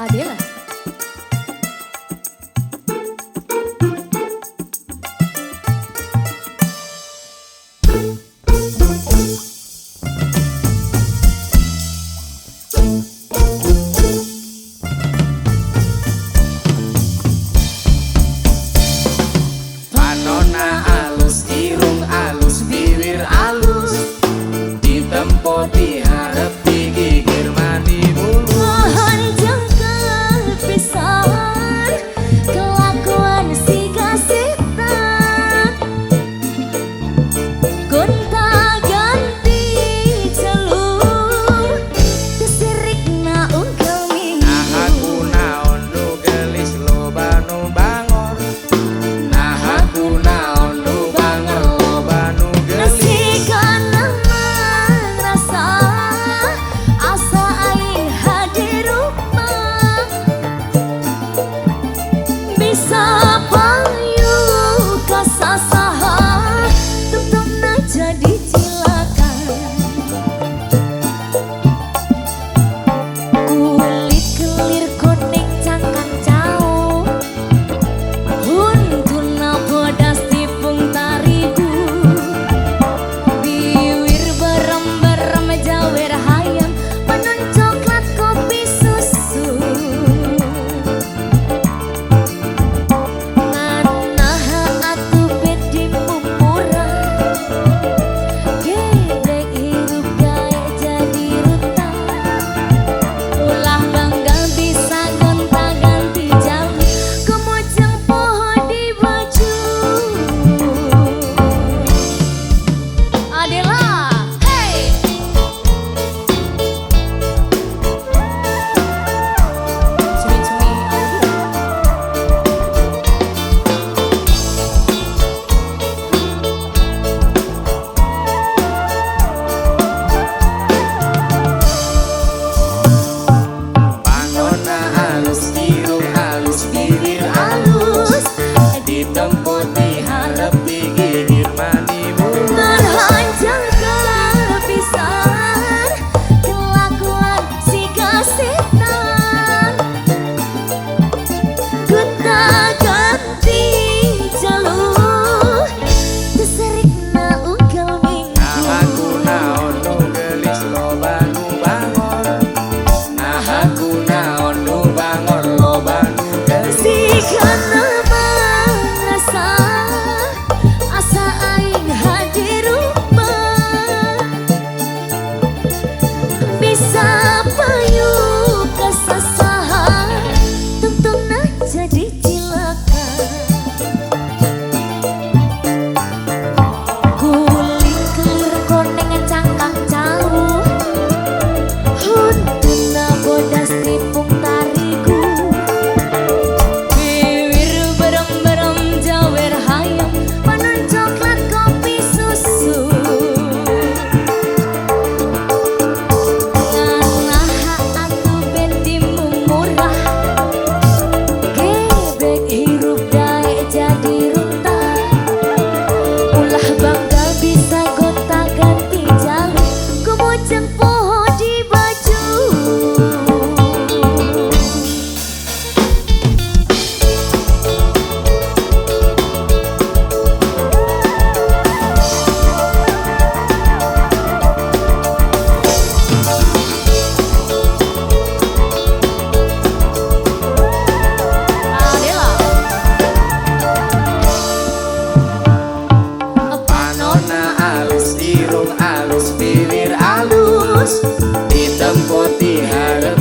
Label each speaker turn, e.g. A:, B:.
A: 阿德勒。
B: ujung alus bibir alus ditempuh di harap